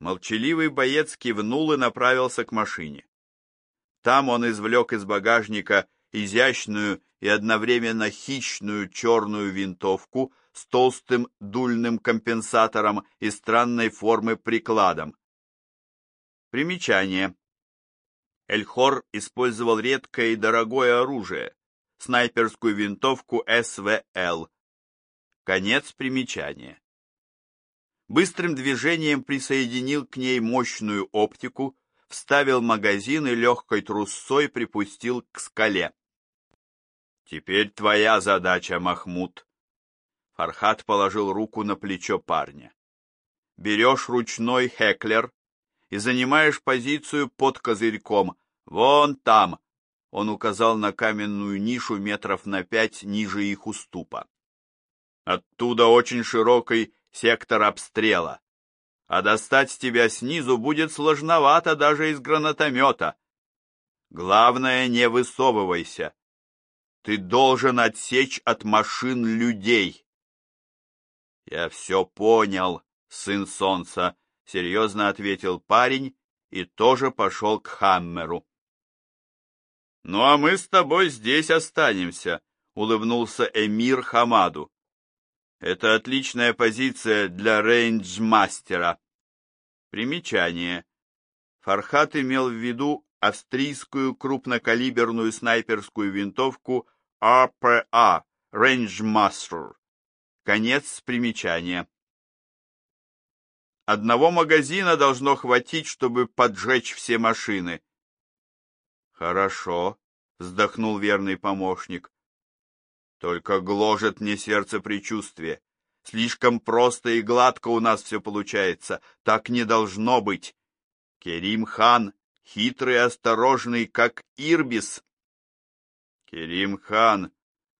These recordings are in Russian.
Молчаливый боец кивнул и направился к машине. Там он извлек из багажника изящную и одновременно хищную черную винтовку с толстым дульным компенсатором и странной формы прикладом. Примечание. Эльхор использовал редкое и дорогое оружие, снайперскую винтовку СВЛ. Конец примечания. Быстрым движением присоединил к ней мощную оптику, вставил магазин и легкой трусцой припустил к скале. «Теперь твоя задача, Махмуд». Фархат положил руку на плечо парня. «Берешь ручной хеклер и занимаешь позицию под козырьком, вон там». Он указал на каменную нишу метров на пять ниже их уступа. Оттуда очень широкий сектор обстрела. А достать тебя снизу будет сложновато даже из гранатомета. Главное, не высовывайся. Ты должен отсечь от машин людей. Я все понял, сын солнца, серьезно ответил парень и тоже пошел к Хаммеру. Ну а мы с тобой здесь останемся, улыбнулся эмир Хамаду. Это отличная позиция для рейнджмастера. Примечание. Фархат имел в виду австрийскую крупнокалиберную снайперскую винтовку RPA Rangemaster. Конец примечания. Одного магазина должно хватить, чтобы поджечь все машины. Хорошо, вздохнул верный помощник. Только гложет мне сердце предчувствие. Слишком просто и гладко у нас все получается. Так не должно быть. Керим хан хитрый и осторожный, как Ирбис. Керим хан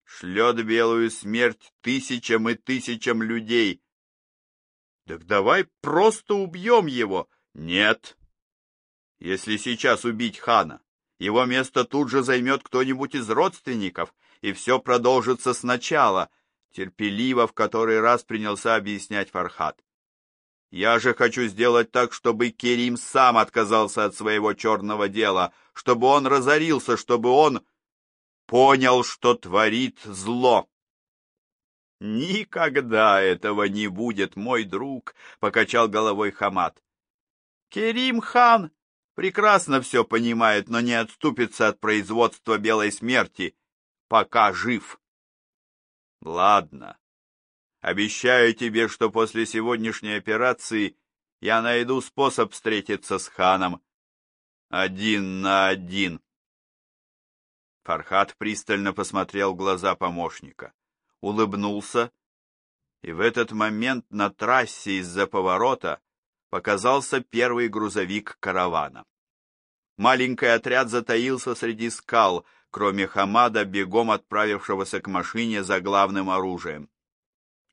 шлет белую смерть тысячам и тысячам людей. Так давай просто убьем его. Нет. Если сейчас убить хана, его место тут же займет кто-нибудь из родственников, и все продолжится сначала, терпеливо в который раз принялся объяснять Фархат. Я же хочу сделать так, чтобы Керим сам отказался от своего черного дела, чтобы он разорился, чтобы он понял, что творит зло. Никогда этого не будет, мой друг, покачал головой Хамат. Керим хан прекрасно все понимает, но не отступится от производства белой смерти пока жив. Ладно. Обещаю тебе, что после сегодняшней операции я найду способ встретиться с ханом. Один на один. Фархат пристально посмотрел в глаза помощника, улыбнулся, и в этот момент на трассе из-за поворота показался первый грузовик каравана. Маленький отряд затаился среди скал, кроме Хамада, бегом отправившегося к машине за главным оружием.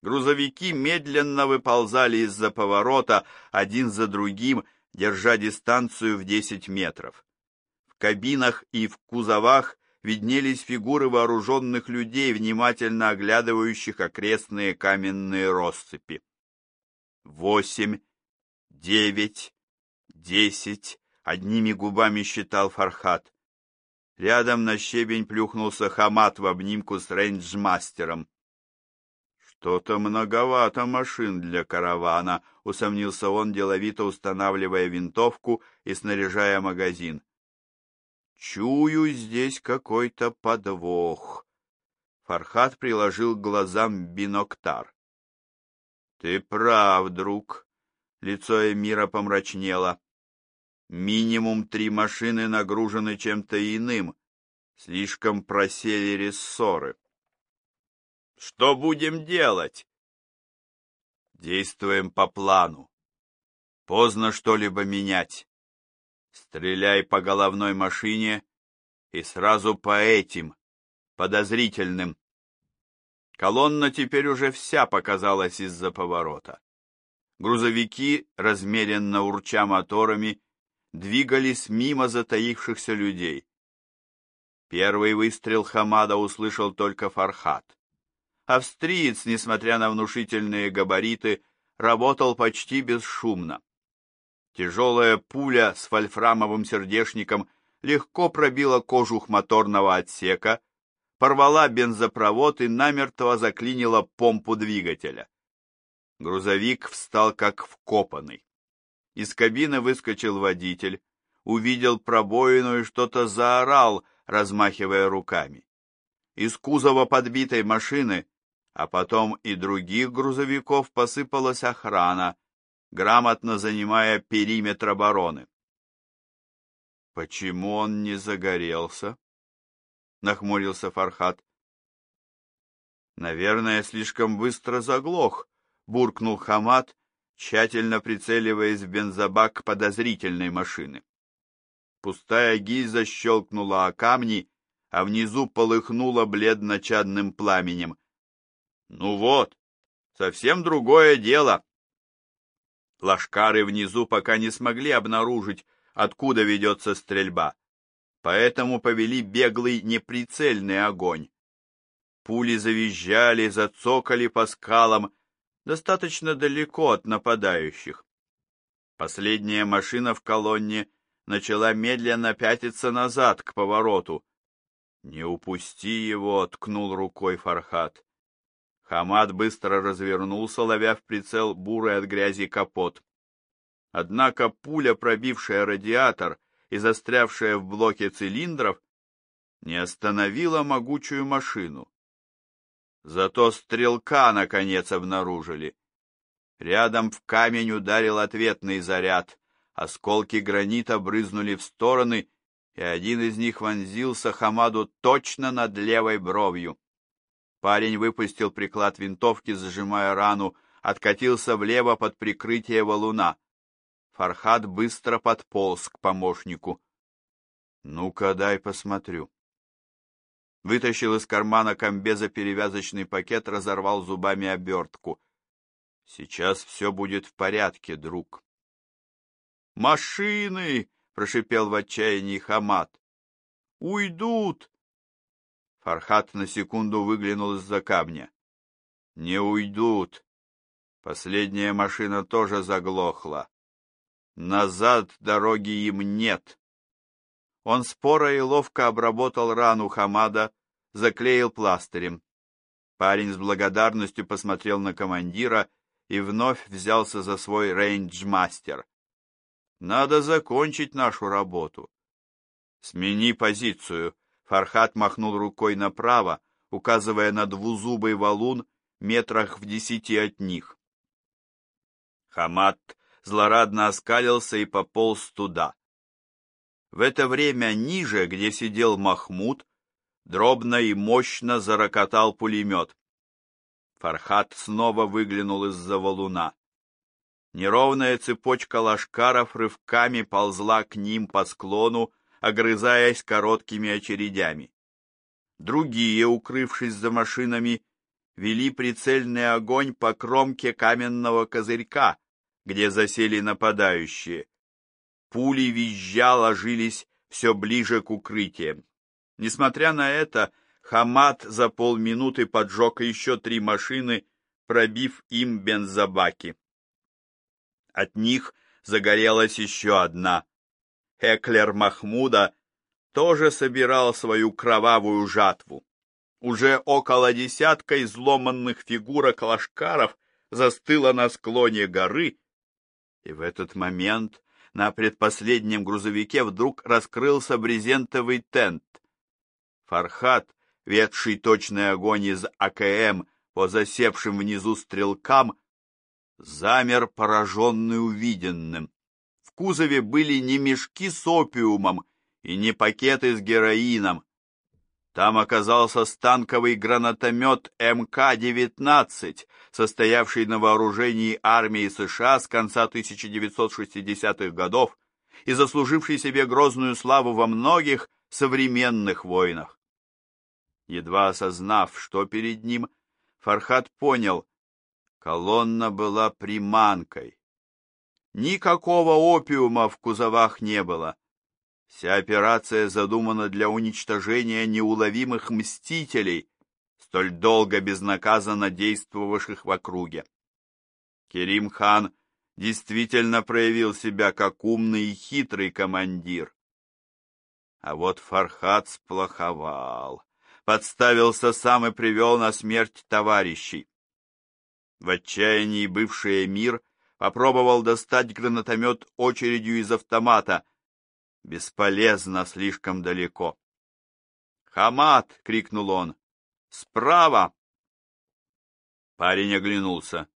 Грузовики медленно выползали из-за поворота один за другим, держа дистанцию в 10 метров. В кабинах и в кузовах виднелись фигуры вооруженных людей, внимательно оглядывающих окрестные каменные россыпи. Восемь, девять, десять, одними губами считал Фархат. Рядом на щебень плюхнулся Хамат в обнимку с рейнджмастером. «Что-то многовато машин для каравана», — усомнился он, деловито устанавливая винтовку и снаряжая магазин. «Чую здесь какой-то подвох». Фархат приложил к глазам биноктар. «Ты прав, друг». Лицо Эмира помрачнело. Минимум три машины нагружены чем-то иным. Слишком просели рессоры. Что будем делать? Действуем по плану. Поздно что-либо менять. Стреляй по головной машине и сразу по этим, подозрительным. Колонна теперь уже вся показалась из-за поворота. Грузовики, размеренно урча моторами, двигались мимо затаившихся людей. Первый выстрел Хамада услышал только Фархат. Австриец, несмотря на внушительные габариты, работал почти бесшумно. Тяжелая пуля с вольфрамовым сердечником легко пробила кожух моторного отсека, порвала бензопровод и намертво заклинила помпу двигателя. Грузовик встал как вкопанный. Из кабины выскочил водитель, увидел пробоину и что-то заорал, размахивая руками. Из кузова подбитой машины, а потом и других грузовиков посыпалась охрана, грамотно занимая периметр обороны. «Почему он не загорелся?» — нахмурился Фархат. «Наверное, слишком быстро заглох», — буркнул Хамат, тщательно прицеливаясь в бензобак подозрительной машины. Пустая гильза щелкнула о камни, а внизу полыхнула бледно-чадным пламенем. «Ну вот, совсем другое дело!» Лашкары внизу пока не смогли обнаружить, откуда ведется стрельба, поэтому повели беглый неприцельный огонь. Пули завизжали, зацокали по скалам, достаточно далеко от нападающих. Последняя машина в колонне начала медленно пятиться назад к повороту. «Не упусти его!» — ткнул рукой Фархат. Хамад быстро развернулся, ловя в прицел бурый от грязи капот. Однако пуля, пробившая радиатор и застрявшая в блоке цилиндров, не остановила могучую машину. Зато стрелка, наконец, обнаружили. Рядом в камень ударил ответный заряд. Осколки гранита брызнули в стороны, и один из них вонзился Хамаду точно над левой бровью. Парень выпустил приклад винтовки, зажимая рану, откатился влево под прикрытие валуна. Фархад быстро подполз к помощнику. «Ну-ка, дай посмотрю» вытащил из кармана комбеза перевязочный пакет, разорвал зубами обертку. «Сейчас все будет в порядке, друг». «Машины!» — прошипел в отчаянии Хамат. «Уйдут!» Фархат на секунду выглянул из-за камня. «Не уйдут!» Последняя машина тоже заглохла. Назад дороги им нет. Он споро и ловко обработал рану Хамада, заклеил пластырем. Парень с благодарностью посмотрел на командира и вновь взялся за свой рейнджмастер. «Надо закончить нашу работу». «Смени позицию», — Фархат махнул рукой направо, указывая на двузубый валун метрах в десяти от них. Хамат злорадно оскалился и пополз туда. В это время ниже, где сидел Махмуд, дробно и мощно зарокотал пулемет. Фархат снова выглянул из-за валуна. Неровная цепочка лашкаров рывками ползла к ним по склону, огрызаясь короткими очередями. Другие, укрывшись за машинами, вели прицельный огонь по кромке каменного козырька, где засели нападающие. Пули визжа ложились все ближе к укрытиям. Несмотря на это, Хамат за полминуты поджег еще три машины, пробив им бензобаки. От них загорелась еще одна. Эклер Махмуда тоже собирал свою кровавую жатву. Уже около десятка изломанных фигурок лашкаров застыло на склоне горы, и в этот момент на предпоследнем грузовике вдруг раскрылся брезентовый тент. Фархат, ведший точный огонь из АКМ по засевшим внизу стрелкам, замер пораженный увиденным. В кузове были не мешки с опиумом и не пакеты с героином. Там оказался станковый гранатомет МК-19, состоявший на вооружении армии США с конца 1960-х годов и заслуживший себе грозную славу во многих современных войнах. Едва осознав, что перед ним, Фархат понял, колонна была приманкой. Никакого опиума в кузовах не было. Вся операция задумана для уничтожения неуловимых мстителей, столь долго безнаказанно действовавших в округе. Керим хан действительно проявил себя как умный и хитрый командир. А вот Фархат сплоховал, подставился сам и привел на смерть товарищей. В отчаянии бывший эмир попробовал достать гранатомет очередью из автомата. Бесполезно, слишком далеко. «Хамат!» — крикнул он. «Справа!» Парень оглянулся.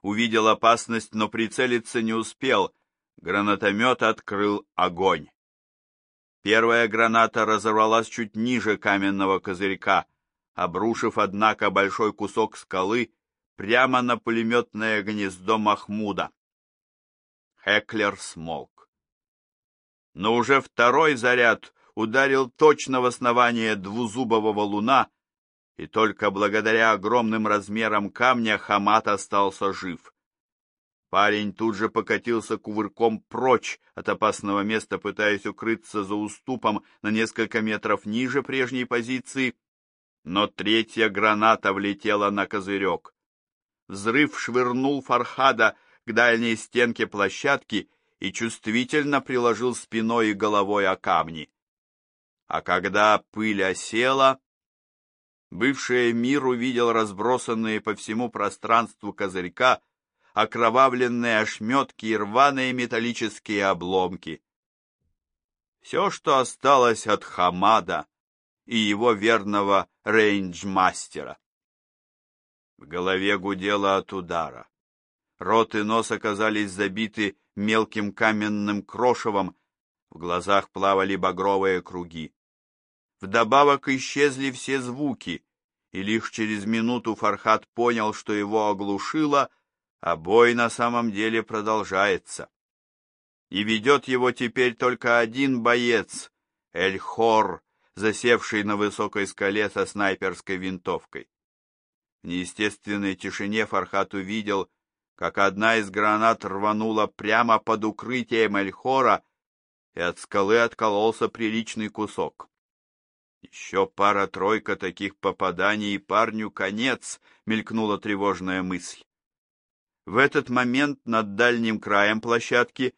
Увидел опасность, но прицелиться не успел. Гранатомет открыл огонь. Первая граната разорвалась чуть ниже каменного козырька, обрушив, однако, большой кусок скалы прямо на пулеметное гнездо Махмуда. Хеклер смолк. Но уже второй заряд ударил точно в основание двузубого валуна, и только благодаря огромным размерам камня Хамат остался жив. Парень тут же покатился кувырком прочь от опасного места, пытаясь укрыться за уступом на несколько метров ниже прежней позиции, но третья граната влетела на козырек. Взрыв швырнул Фархада к дальней стенке площадки и чувствительно приложил спиной и головой о камни. А когда пыль осела, бывший мир увидел разбросанные по всему пространству козырька окровавленные ошметки и рваные металлические обломки. Все, что осталось от Хамада и его верного рейнджмастера. В голове гудело от удара. Рот и нос оказались забиты мелким каменным крошевом, в глазах плавали багровые круги. Вдобавок исчезли все звуки, и лишь через минуту Фархат понял, что его оглушило, а бой на самом деле продолжается. И ведет его теперь только один боец, Эль-Хор, засевший на высокой скале со снайперской винтовкой. В неестественной тишине Фархат увидел, как одна из гранат рванула прямо под укрытием Эльхора, и от скалы откололся приличный кусок. Еще пара-тройка таких попаданий, и парню конец, мелькнула тревожная мысль. В этот момент над дальним краем площадки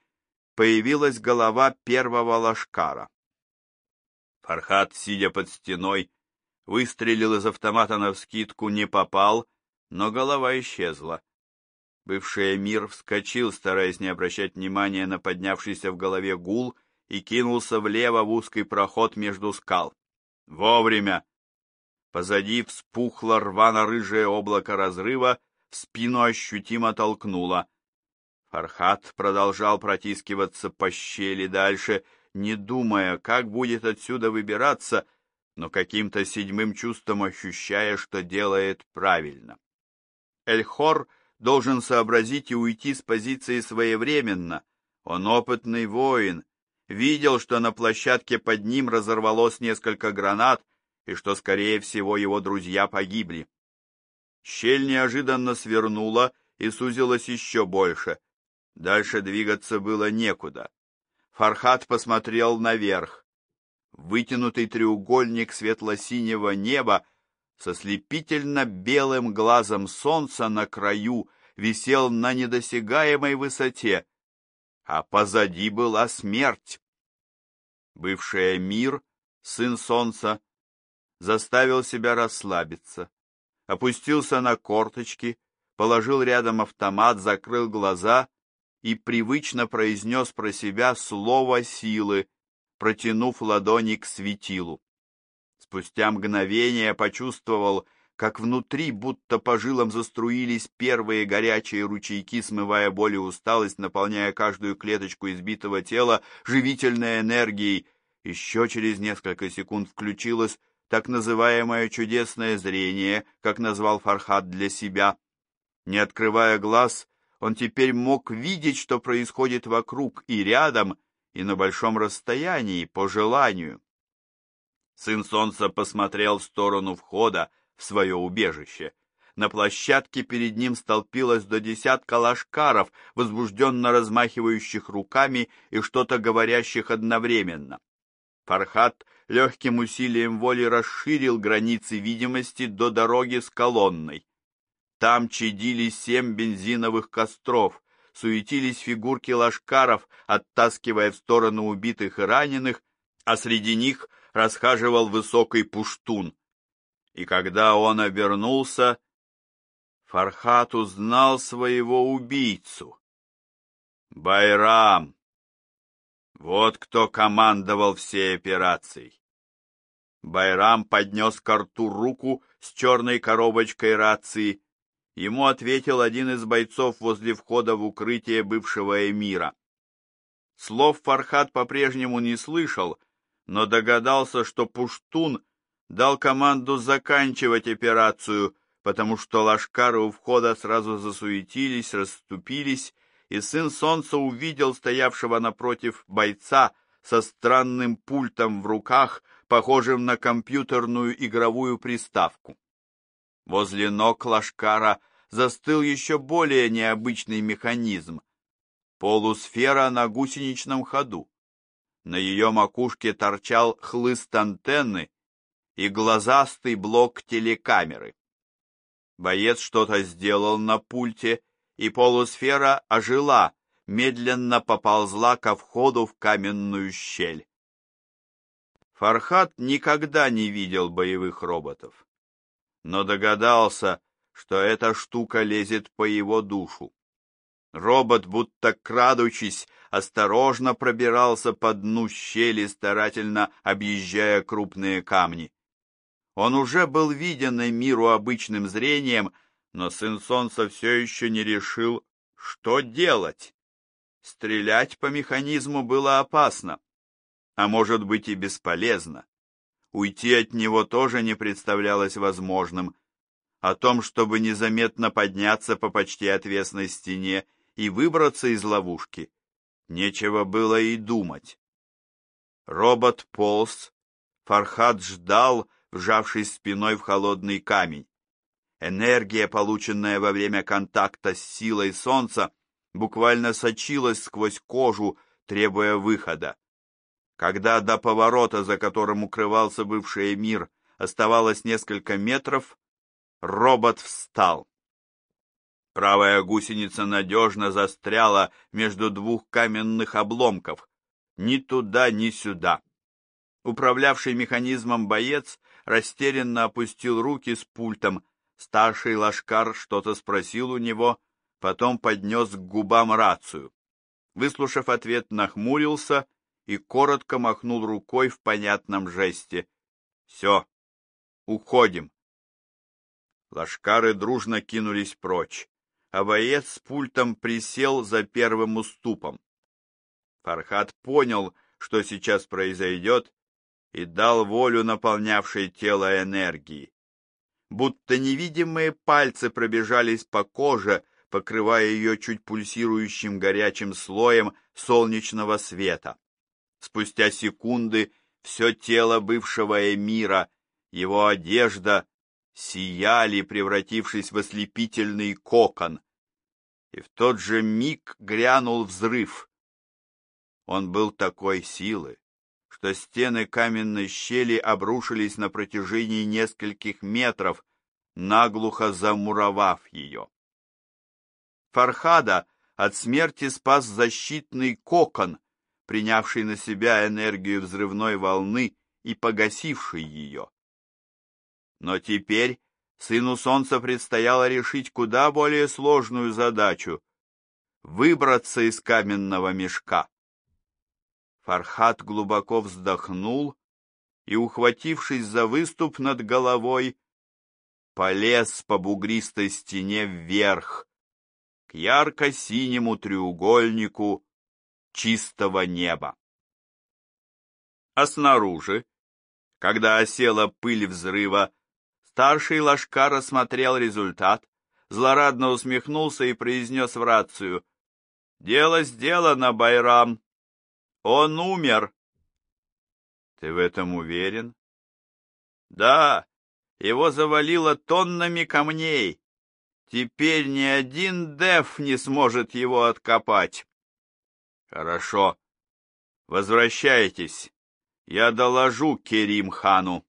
появилась голова первого лашкара. Фархат, сидя под стеной, выстрелил из автомата навскидку, не попал, но голова исчезла. Бывший эмир вскочил, стараясь не обращать внимания на поднявшийся в голове гул, и кинулся влево в узкий проход между скал. Вовремя! Позади вспухло рвано-рыжее облако разрыва, в спину ощутимо толкнуло. Фархат продолжал протискиваться по щели дальше, не думая, как будет отсюда выбираться, но каким-то седьмым чувством ощущая, что делает правильно. Эльхор должен сообразить и уйти с позиции своевременно. Он опытный воин, видел, что на площадке под ним разорвалось несколько гранат и что, скорее всего, его друзья погибли. Щель неожиданно свернула и сузилась еще больше. Дальше двигаться было некуда. Фархат посмотрел наверх. Вытянутый треугольник светло-синего неба со слепительно белым глазом солнца на краю висел на недосягаемой высоте, а позади была смерть. Бывший мир, сын солнца, заставил себя расслабиться, опустился на корточки, положил рядом автомат, закрыл глаза и привычно произнес про себя слово силы, протянув ладони к светилу. Спустя мгновение почувствовал, как внутри будто по жилам заструились первые горячие ручейки, смывая боль и усталость, наполняя каждую клеточку избитого тела живительной энергией. Еще через несколько секунд включилось так называемое чудесное зрение, как назвал Фархад для себя. Не открывая глаз, он теперь мог видеть, что происходит вокруг и рядом, и на большом расстоянии, по желанию. Сын солнца посмотрел в сторону входа, в свое убежище. На площадке перед ним столпилось до десятка лашкаров, возбужденно размахивающих руками и что-то говорящих одновременно. Фархат легким усилием воли расширил границы видимости до дороги с колонной. Там чадили семь бензиновых костров, суетились фигурки лашкаров, оттаскивая в сторону убитых и раненых, а среди них расхаживал высокий пуштун. И когда он обернулся, Фархат узнал своего убийцу. Байрам! Вот кто командовал всей операцией. Байрам поднес к рту руку с черной коробочкой рации. Ему ответил один из бойцов возле входа в укрытие бывшего эмира. Слов Фархат по-прежнему не слышал, но догадался, что Пуштун дал команду заканчивать операцию, потому что лашкары у входа сразу засуетились, расступились, и сын солнца увидел стоявшего напротив бойца со странным пультом в руках, похожим на компьютерную игровую приставку. Возле ног лашкара застыл еще более необычный механизм — полусфера на гусеничном ходу. На ее макушке торчал хлыст антенны и глазастый блок телекамеры. Боец что-то сделал на пульте, и полусфера ожила, медленно поползла ко входу в каменную щель. Фархат никогда не видел боевых роботов, но догадался, что эта штука лезет по его душу. Робот, будто крадучись, осторожно пробирался по дну щели, старательно объезжая крупные камни. Он уже был виден миру обычным зрением, но сын солнца все еще не решил, что делать. Стрелять по механизму было опасно, а может быть и бесполезно. Уйти от него тоже не представлялось возможным. О том, чтобы незаметно подняться по почти отвесной стене и выбраться из ловушки, нечего было и думать. Робот полз, Фархад ждал, вжавшись спиной в холодный камень. Энергия, полученная во время контакта с силой солнца, буквально сочилась сквозь кожу, требуя выхода. Когда до поворота, за которым укрывался бывший мир, оставалось несколько метров, робот встал. Правая гусеница надежно застряла между двух каменных обломков, ни туда, ни сюда. Управлявший механизмом боец растерянно опустил руки с пультом, Старший лашкар что-то спросил у него, потом поднес к губам рацию. Выслушав ответ, нахмурился и коротко махнул рукой в понятном жесте. «Все, уходим». Лашкары дружно кинулись прочь, а боец с пультом присел за первым уступом. Фархат понял, что сейчас произойдет, и дал волю наполнявшей тело энергии будто невидимые пальцы пробежались по коже, покрывая ее чуть пульсирующим горячим слоем солнечного света. Спустя секунды все тело бывшего эмира, его одежда сияли, превратившись в ослепительный кокон. И в тот же миг грянул взрыв. Он был такой силы, что стены каменной щели обрушились на протяжении нескольких метров, наглухо замуровав ее. Фархада от смерти спас защитный кокон, принявший на себя энергию взрывной волны и погасивший ее. Но теперь сыну солнца предстояло решить куда более сложную задачу — выбраться из каменного мешка. Фархат глубоко вздохнул и, ухватившись за выступ над головой, полез по бугристой стене вверх, к ярко-синему треугольнику чистого неба. А снаружи, когда осела пыль взрыва, старший Лашкар рассмотрел результат, злорадно усмехнулся и произнес в рацию «Дело сделано, Байрам!» Он умер. Ты в этом уверен? Да, его завалило тоннами камней. Теперь ни один деф не сможет его откопать. Хорошо. Возвращайтесь. Я доложу Керим хану.